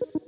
Peace.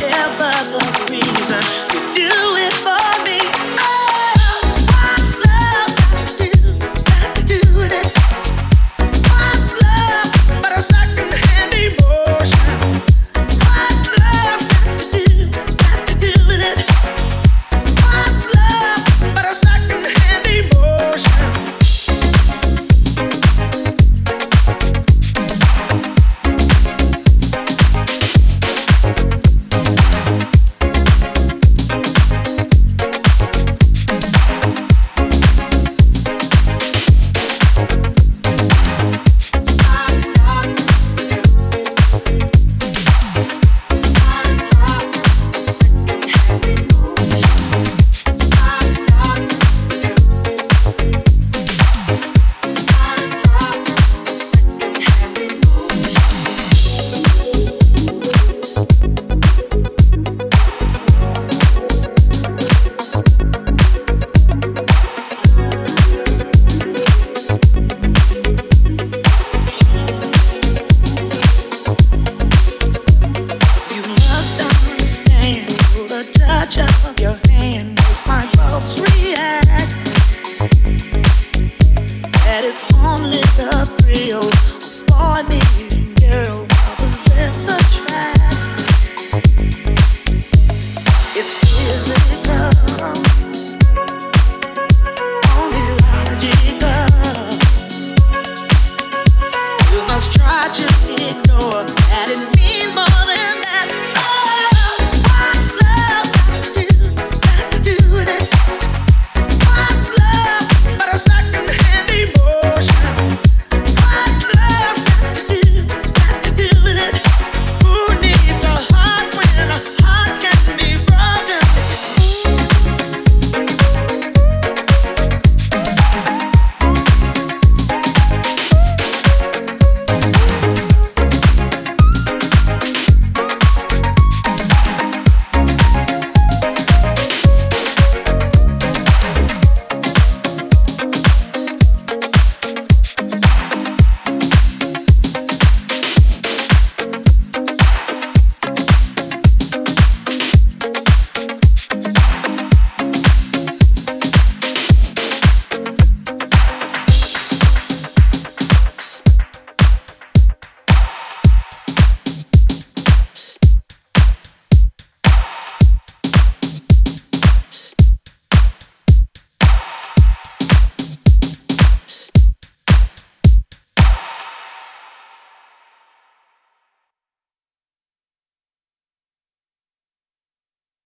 Only the thrill of me